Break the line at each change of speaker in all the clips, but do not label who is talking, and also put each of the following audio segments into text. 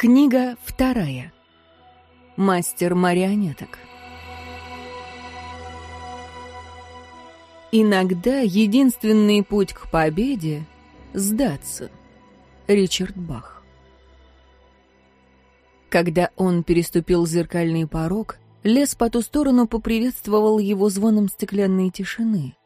Книга вторая. Мастер марионеток. Иногда единственный путь к победе — сдаться. Ричард Бах. Когда он переступил зеркальный порог, лес по ту сторону поприветствовал его звоном стеклянной тишины.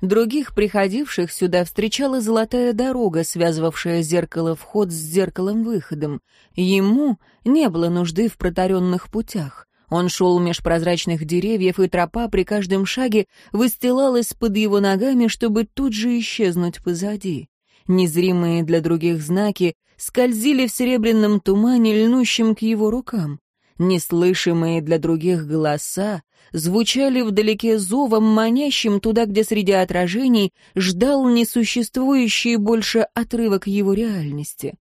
Других приходивших сюда встречала золотая дорога, связывавшая зеркало вход с зеркалом-выходом. Ему не было нужды в протаренных путях. Он шел меж прозрачных деревьев, и тропа при каждом шаге выстилалась под его ногами, чтобы тут же исчезнуть позади. Незримые для других знаки скользили в серебряном тумане, льнущем к его рукам неслышимые для других голоса, звучали вдалеке зовом, манящим туда, где среди отражений ждал несуществующий больше отрывок его реальности.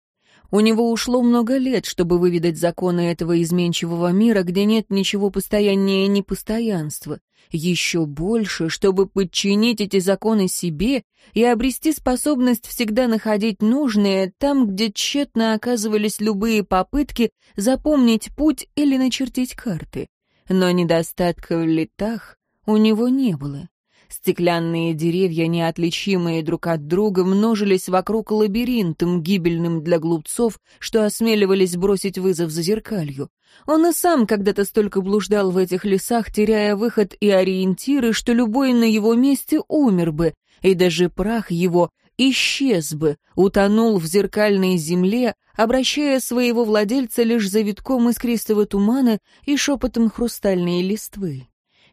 У него ушло много лет, чтобы выведать законы этого изменчивого мира, где нет ничего постояннее непостоянства. Еще больше, чтобы подчинить эти законы себе и обрести способность всегда находить нужное там, где тщетно оказывались любые попытки запомнить путь или начертить карты. Но недостатка в летах у него не было. Стеклянные деревья, неотличимые друг от друга, множились вокруг лабиринтом, гибельным для глупцов, что осмеливались бросить вызов за зеркалью. Он и сам когда-то столько блуждал в этих лесах, теряя выход и ориентиры, что любой на его месте умер бы, и даже прах его исчез бы, утонул в зеркальной земле, обращая своего владельца лишь завитком искристого тумана и шепотом хрустальной листвы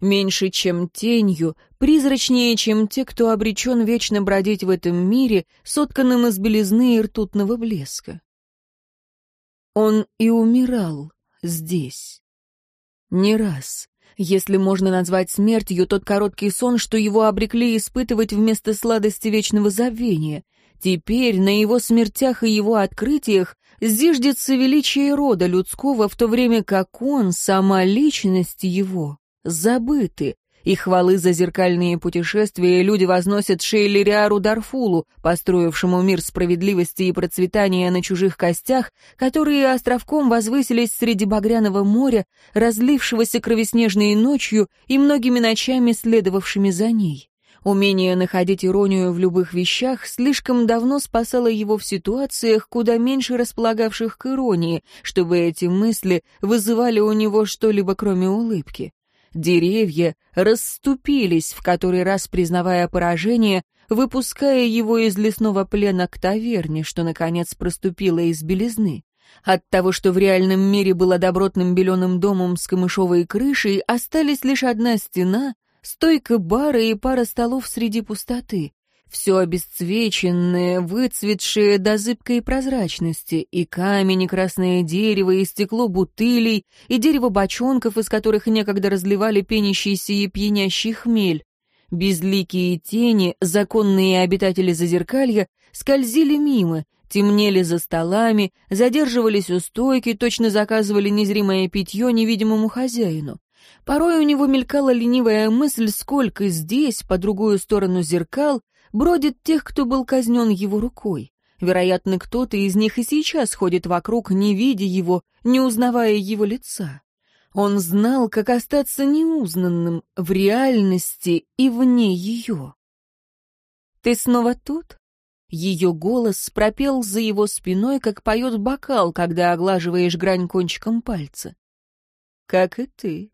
меньше, чем тенью, призрачнее, чем те, кто обречен вечно бродить в этом мире, сотканным из белизны и ртутного блеска. Он и умирал здесь. Не раз. Если можно назвать смертью тот короткий сон, что его обрекли испытывать вместо сладости вечного забвения. Теперь на его смертях и его открытиях зиждется величие рода людского, в то время как он, сама личность его, забыты. И хвалы за зеркальные путешествия люди возносят Шейлериару Дарфулу, построившему мир справедливости и процветания на чужих костях, которые островком возвысились среди багряного моря, разлившегося кровеснежной ночью и многими ночами следовавшими за ней. Умение находить иронию в любых вещах слишком давно спасало его в ситуациях, куда меньше располагавших к иронии, чтобы эти мысли вызывали у него что-либо кроме улыбки. Деревья расступились, в который раз признавая поражение, выпуская его из лесного плена к таверне, что, наконец, проступило из белизны. От того, что в реальном мире было добротным беленым домом с камышовой крышей, остались лишь одна стена, стойка бара и пара столов среди пустоты все обесцвеченное, выцветшее до зыбкой прозрачности, и камень, и красное дерево, и стекло бутылей, и дерево бочонков, из которых некогда разливали пенящийся и пьянящий хмель. Безликие тени, законные обитатели зазеркалья, скользили мимо, темнели за столами, задерживались у стойки, точно заказывали незримое питье невидимому хозяину. Порой у него мелькала ленивая мысль, сколько здесь, по другую сторону зеркал, бродит тех, кто был казнен его рукой. Вероятно, кто-то из них и сейчас ходит вокруг, не видя его, не узнавая его лица. Он знал, как остаться неузнанным в реальности и вне ее. «Ты снова тут?» Ее голос пропел за его спиной, как поет бокал, когда оглаживаешь грань кончиком пальца. «Как и ты»,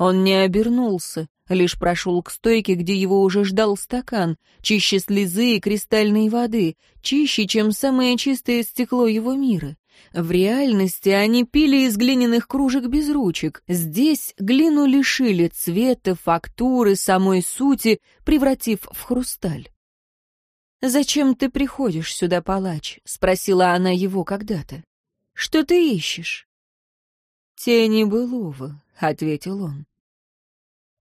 он не обернулся, лишь прошел к стойке, где его уже ждал стакан, чище слезы и кристальной воды, чище, чем самое чистое стекло его мира. В реальности они пили из глиняных кружек без ручек. Здесь глину лишили цвета, фактуры, самой сути, превратив в хрусталь. «Зачем ты приходишь сюда, палач?» — спросила она его когда-то. «Что ты ищешь?» «Тени былого», — ответил он.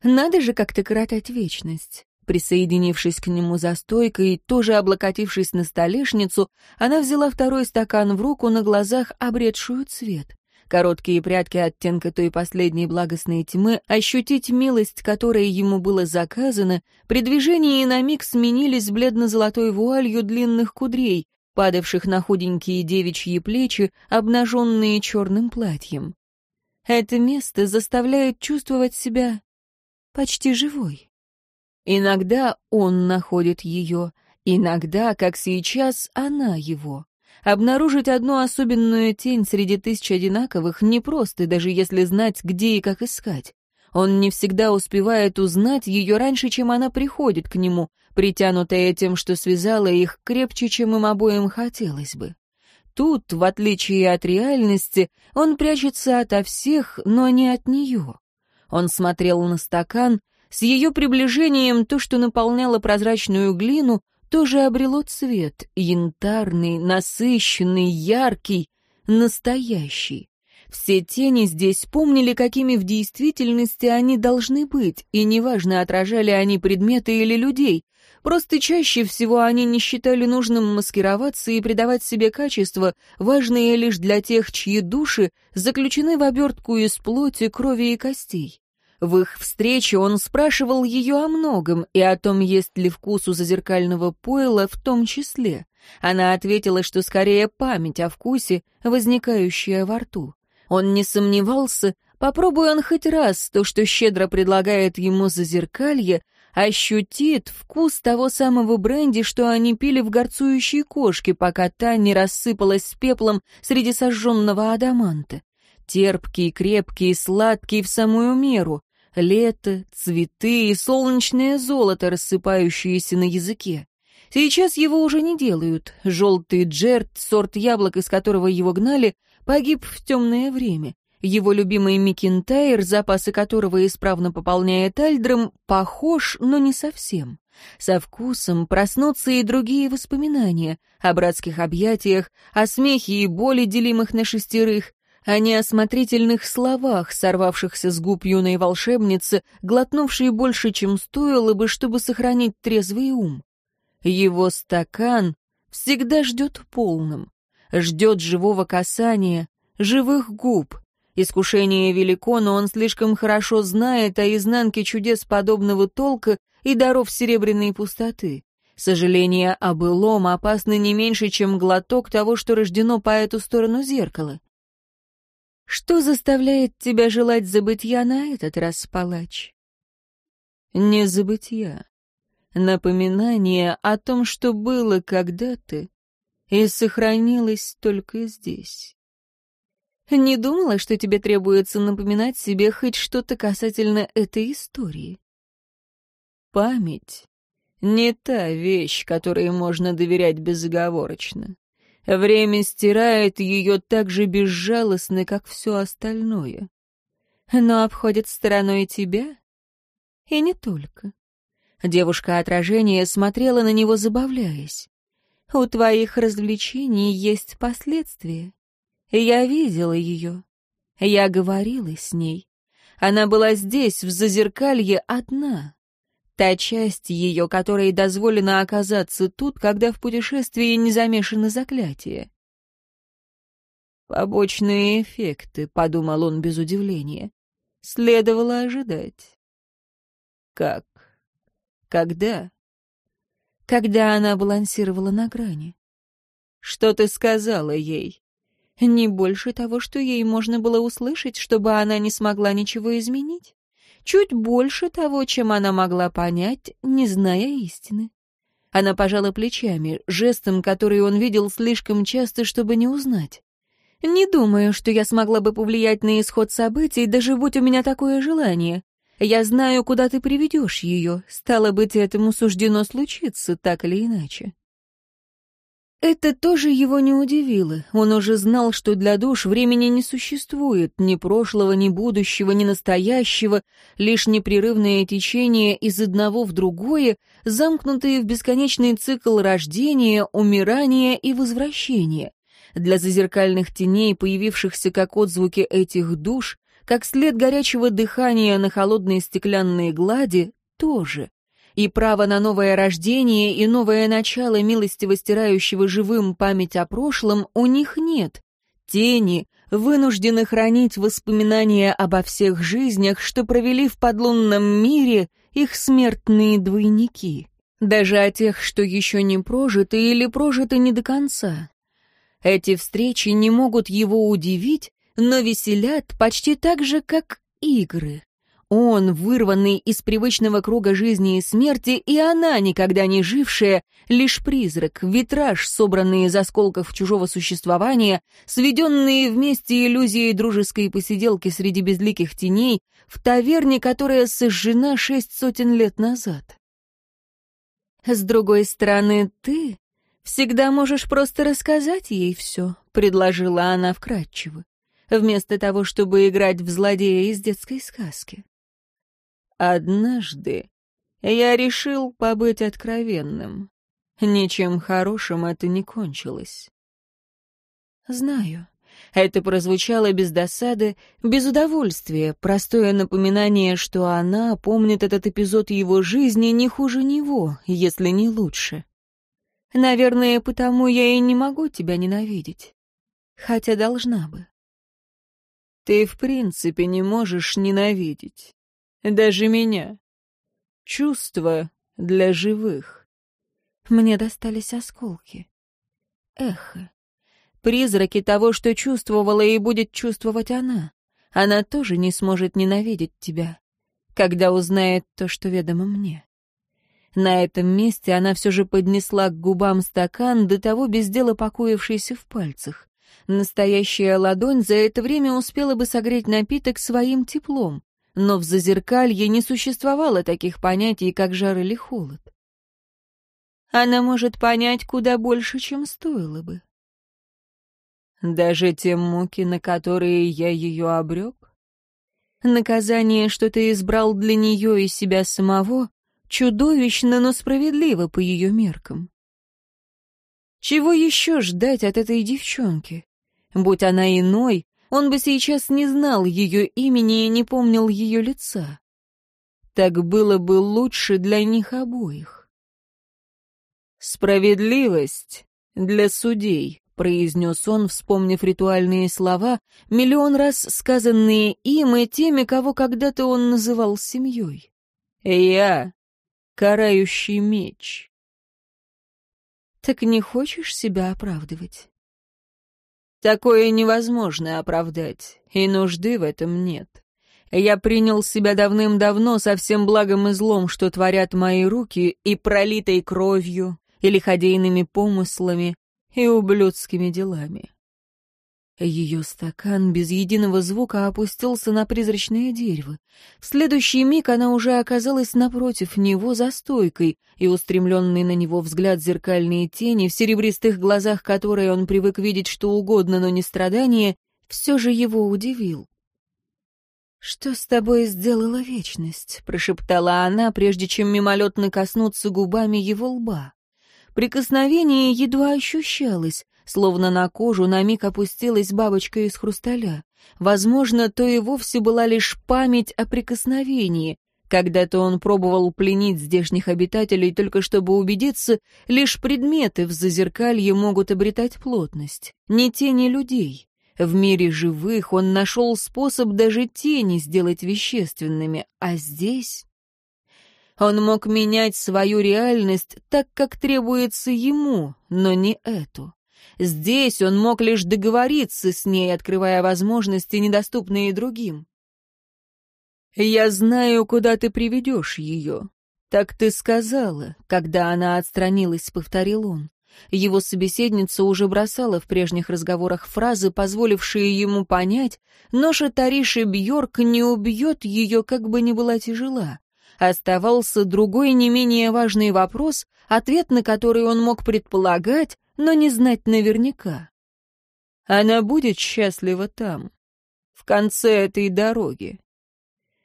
Надо же как-то коротать вечность. Присоединившись к нему за стойкой, тоже облокотившись на столешницу, она взяла второй стакан в руку на глазах, обретшую цвет. Короткие прядки оттенка той последней благостной тьмы, ощутить милость, которая ему было заказано, при движении на миг сменились бледно-золотой вуалью длинных кудрей, падавших на худенькие девичьи плечи, обнаженные черным платьем. Это место заставляет чувствовать себя почти живой. Иногда он находит ее, иногда, как сейчас, она его. Обнаружить одну особенную тень среди тысяч одинаковых непросто, даже если знать, где и как искать. Он не всегда успевает узнать ее раньше, чем она приходит к нему, притянутая тем, что связала их крепче, чем им обоим хотелось бы. Тут, в отличие от реальности, он прячется ото всех, но не от нее. Он смотрел на стакан. С ее приближением то, что наполняло прозрачную глину, тоже обрело цвет, янтарный, насыщенный, яркий, настоящий. Все тени здесь помнили, какими в действительности они должны быть, и неважно, отражали они предметы или людей, Просто чаще всего они не считали нужным маскироваться и придавать себе качества, важные лишь для тех, чьи души заключены в обертку из плоти, крови и костей. В их встрече он спрашивал ее о многом и о том, есть ли вкус у зазеркального пойла в том числе. Она ответила, что скорее память о вкусе, возникающая во рту. Он не сомневался, попробуй он хоть раз то, что щедро предлагает ему зазеркалье, ощутит вкус того самого бренди, что они пили в гарцующей кошке, пока та не рассыпалась с пеплом среди сожженного адаманта. Терпкий, крепкий, сладкий в самую меру. Лето, цветы и солнечное золото, рассыпающееся на языке. Сейчас его уже не делают. Желтый джерт, сорт яблок, из которого его гнали, погиб в темное время. Его любимый Микентайр, запасы которого исправно пополняет Эльдром, похож, но не совсем. Со вкусом проснутся и другие воспоминания о братских объятиях, о смехе и боли, делимых на шестерых, а о неосмотрительных словах, сорвавшихся с губ юной волшебницы, глотнувшей больше, чем стоило бы, чтобы сохранить трезвый ум. Его стакан всегда ждет полным, ждет живого касания, живых губ, Искушение велико, но он слишком хорошо знает о изнанке чудес подобного толка и даров серебряной пустоты. Сожаление о былом опасно не меньше, чем глоток того, что рождено по эту сторону зеркала. Что заставляет тебя желать забытья на этот раз, палач? Не забытья. Напоминание о том, что было когда-то и сохранилось только здесь. Не думала, что тебе требуется напоминать себе хоть что-то касательно этой истории. Память — не та вещь, которой можно доверять безоговорочно. Время стирает ее так же безжалостно, как все остальное. Но обходит стороной тебя, и не только. Девушка отражения смотрела на него, забавляясь. У твоих развлечений есть последствия. Я видела ее. Я говорила с ней. Она была здесь, в зазеркалье, одна. Та часть ее, которой дозволено оказаться тут, когда в путешествии не замешаны заклятия. «Побочные эффекты», — подумал он без удивления. «Следовало ожидать». «Как? Когда?» «Когда она балансировала на грани». «Что ты сказала ей?» Не больше того, что ей можно было услышать, чтобы она не смогла ничего изменить. Чуть больше того, чем она могла понять, не зная истины. Она пожала плечами, жестом, который он видел слишком часто, чтобы не узнать. «Не думаю, что я смогла бы повлиять на исход событий, даже будь у меня такое желание. Я знаю, куда ты приведешь ее. Стало быть, этому суждено случиться, так или иначе». Это тоже его не удивило. Он уже знал, что для душ времени не существует, ни прошлого, ни будущего, ни настоящего, лишь непрерывное течение из одного в другое, замкнутые в бесконечный цикл рождения, умирания и возвращения. Для зазеркальных теней, появившихся как отзвуки этих душ, как след горячего дыхания на холодной стеклянной глади, тоже и право на новое рождение и новое начало милостиво стирающего живым память о прошлом у них нет. Тени вынуждены хранить воспоминания обо всех жизнях, что провели в подлунном мире их смертные двойники. Даже о тех, что еще не прожиты или прожиты не до конца. Эти встречи не могут его удивить, но веселят почти так же, как игры. Он, вырванный из привычного круга жизни и смерти, и она, никогда не жившая, лишь призрак, витраж, собранный из осколков чужого существования, сведенные вместе иллюзией дружеской посиделки среди безликих теней, в таверне, которая сожжена шесть сотен лет назад. «С другой стороны, ты всегда можешь просто рассказать ей все», — предложила она вкратчиво, вместо того, чтобы играть в злодея из детской сказки. Однажды я решил побыть откровенным. Ничем хорошим это не кончилось. Знаю. Это прозвучало без досады, без удовольствия, простое напоминание, что она помнит этот эпизод его жизни не хуже него, если не лучше. Наверное, потому я и не могу тебя ненавидеть. Хотя должна бы. Ты в принципе не можешь ненавидеть даже меня. Чувство для живых. Мне достались осколки. Эхо. Призраки того, что чувствовала и будет чувствовать она. Она тоже не сможет ненавидеть тебя, когда узнает то, что ведомо мне. На этом месте она все же поднесла к губам стакан, до того без дела покоившийся в пальцах. Настоящая ладонь за это время успела бы согреть напиток своим теплом но в зазеркалье не существовало таких понятий, как жар или холод. Она может понять куда больше, чем стоило бы. Даже те муки, на которые я ее обрек? Наказание, что ты избрал для нее и себя самого, чудовищно, но справедливо по ее меркам. Чего еще ждать от этой девчонки? Будь она иной, он бы сейчас не знал ее имени и не помнил ее лица. Так было бы лучше для них обоих. «Справедливость для судей», — произнес он, вспомнив ритуальные слова, миллион раз сказанные им и теми, кого когда-то он называл семьей. «Я — карающий меч». «Так не хочешь себя оправдывать?» Такое невозможно оправдать, и нужды в этом нет. Я принял себя давным-давно со всем благом и злом, что творят мои руки, и пролитой кровью, и лиходейными помыслами, и ублюдскими делами. Ее стакан без единого звука опустился на призрачное дерево. В следующий миг она уже оказалась напротив него за стойкой, и устремленный на него взгляд зеркальные тени, в серебристых глазах которые он привык видеть что угодно, но не страдания, все же его удивил. «Что с тобой сделала вечность?» — прошептала она, прежде чем мимолетно коснуться губами его лба. Прикосновение едва ощущалось, Словно на кожу на миг опустилась бабочка из хрусталя. Возможно, то и вовсе была лишь память о прикосновении. Когда-то он пробовал пленить здешних обитателей, только чтобы убедиться, лишь предметы в зазеркалье могут обретать плотность, не тени людей. В мире живых он нашел способ даже тени сделать вещественными, а здесь... Он мог менять свою реальность так, как требуется ему, но не эту. Здесь он мог лишь договориться с ней, открывая возможности, недоступные другим. «Я знаю, куда ты приведешь ее», «Так ты сказала», — когда она отстранилась, повторил он. Его собеседница уже бросала в прежних разговорах фразы, позволившие ему понять, но Шатариши Бьорк не убьет ее, как бы ни была тяжела. Оставался другой не менее важный вопрос, ответ на который он мог предполагать, но не знать наверняка. Она будет счастлива там, в конце этой дороги.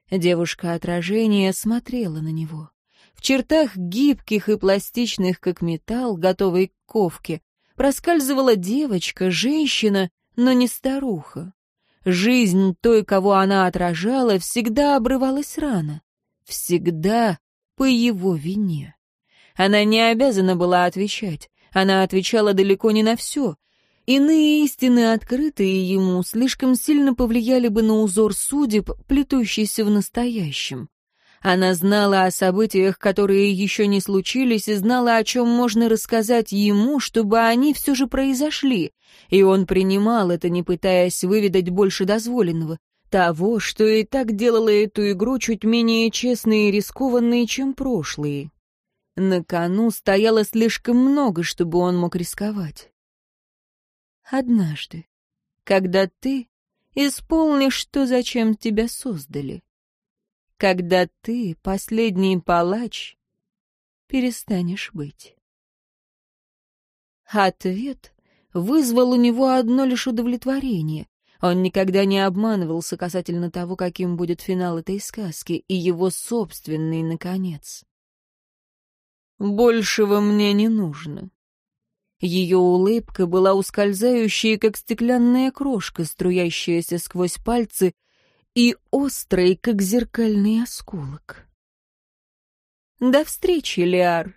Девушка отражения смотрела на него. В чертах гибких и пластичных, как металл, готовой к ковке, проскальзывала девочка, женщина, но не старуха. Жизнь той, кого она отражала, всегда обрывалась рано. Всегда по его вине. Она не обязана была отвечать. Она отвечала далеко не на все. Иные истины, открытые ему, слишком сильно повлияли бы на узор судеб, плетущийся в настоящем. Она знала о событиях, которые еще не случились, и знала, о чем можно рассказать ему, чтобы они все же произошли. И он принимал это, не пытаясь выведать больше дозволенного. Того, что и так делало эту игру чуть менее честной и рискованной, чем прошлые. На кону стояло слишком много, чтобы он мог рисковать. Однажды, когда ты исполнишь то, зачем тебя создали, когда ты, последний палач, перестанешь быть. Ответ вызвал у него одно лишь удовлетворение. Он никогда не обманывался касательно того, каким будет финал этой сказки, и его собственный, наконец. Большего мне не нужно. Ее улыбка была ускользающей, как стеклянная крошка, струящаяся сквозь пальцы, и острой, как зеркальный осколок. «До встречи, Лиар!»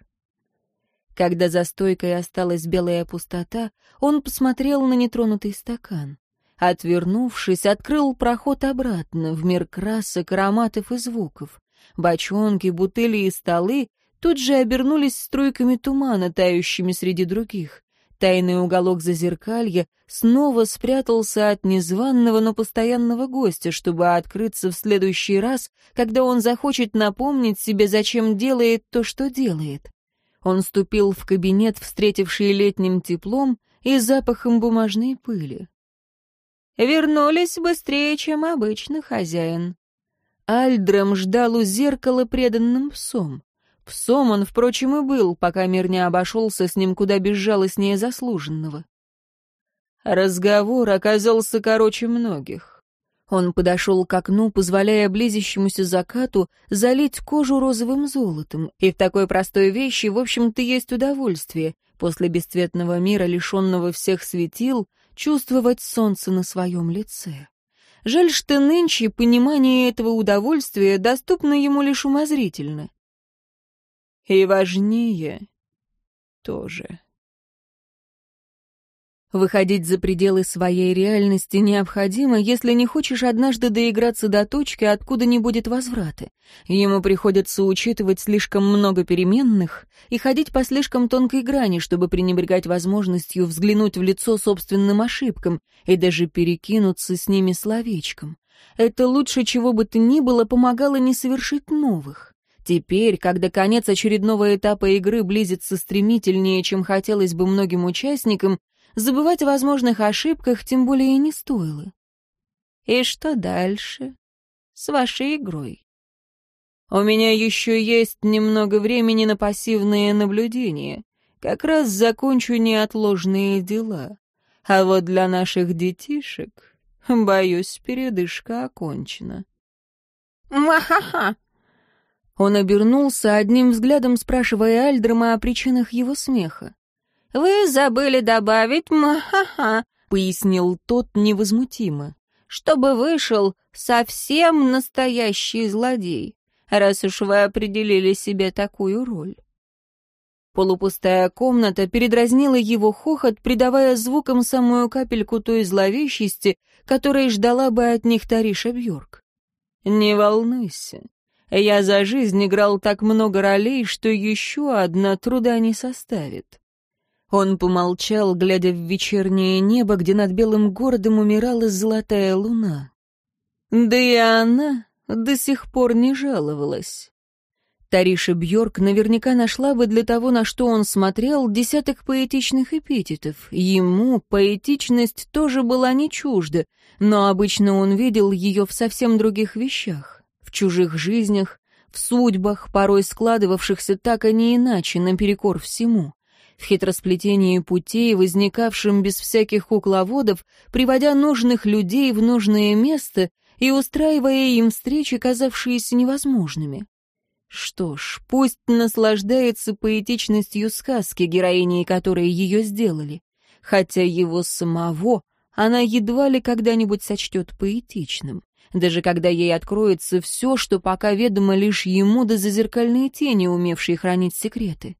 Когда за стойкой осталась белая пустота, он посмотрел на нетронутый стакан. Отвернувшись, открыл проход обратно в мир красок, ароматов и звуков. Бочонки, бутыли и столы тут же обернулись струйками тумана, тающими среди других. Тайный уголок зазеркалья снова спрятался от незваного, но постоянного гостя, чтобы открыться в следующий раз, когда он захочет напомнить себе, зачем делает то, что делает. Он ступил в кабинет, встретивший летним теплом и запахом бумажной пыли. «Вернулись быстрее, чем обычно, хозяин». Альдрам ждал у зеркала преданным псом. Псом он, впрочем, и был, пока мир не обошелся с ним куда безжалостнее заслуженного. Разговор оказался короче многих. Он подошел к окну, позволяя близящемуся закату залить кожу розовым золотом, и в такой простой вещи, в общем-то, есть удовольствие, после бесцветного мира, лишенного всех светил, чувствовать солнце на своем лице. Жаль, что нынче понимание этого удовольствия доступно ему лишь умозрительно. И важнее тоже. Выходить за пределы своей реальности необходимо, если не хочешь однажды доиграться до точки, откуда не будет возврата. Ему приходится учитывать слишком много переменных и ходить по слишком тонкой грани, чтобы пренебрегать возможностью взглянуть в лицо собственным ошибкам и даже перекинуться с ними словечком. Это лучше чего бы то ни было помогало не совершить новых. Теперь, когда конец очередного этапа игры близится стремительнее, чем хотелось бы многим участникам, забывать о возможных ошибках тем более не стоило. И что дальше с вашей игрой? У меня еще есть немного времени на пассивные наблюдения, Как раз закончу неотложные дела. А вот для наших детишек, боюсь, передышка окончена. «Ма-ха-ха!» Он обернулся, одним взглядом спрашивая Альдерма о причинах его смеха. «Вы забыли добавить ма-ха-ха», — пояснил тот невозмутимо, «чтобы вышел совсем настоящий злодей, раз уж вы определили себе такую роль». Полупустая комната передразнила его хохот, придавая звукам самую капельку той зловещести, которой ждала бы от них Тариша Бьорк. «Не волнуйся, я за жизнь играл так много ролей, что еще одна труда не составит. Он помолчал, глядя в вечернее небо, где над белым городом умирала золотая луна. Да и она до сих пор не жаловалась. Тариша Бьорк наверняка нашла бы для того, на что он смотрел, десяток поэтичных эпитетов. Ему поэтичность тоже была не чужда, но обычно он видел ее в совсем других вещах в чужих жизнях, в судьбах, порой складывавшихся так, а не иначе, наперекор всему, в хитросплетении путей, возникавшем без всяких кукловодов, приводя нужных людей в нужное место и устраивая им встречи, казавшиеся невозможными. Что ж, пусть наслаждается поэтичностью сказки, героиней которой ее сделали, хотя его самого она едва ли когда-нибудь сочтет поэтичным. Даже когда ей откроется все, что пока ведомо лишь ему да зазеркальные тени, умевшие хранить секреты.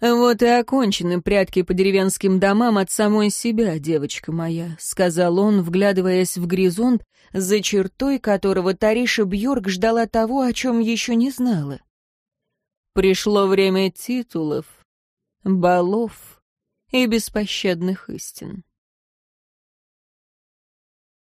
«Вот и окончены прятки по деревенским домам от самой себя, девочка моя», — сказал он, вглядываясь в горизонт, за чертой которого Тариша Бьорк ждала того, о чем еще не знала. «Пришло время титулов, балов и беспощадных истин».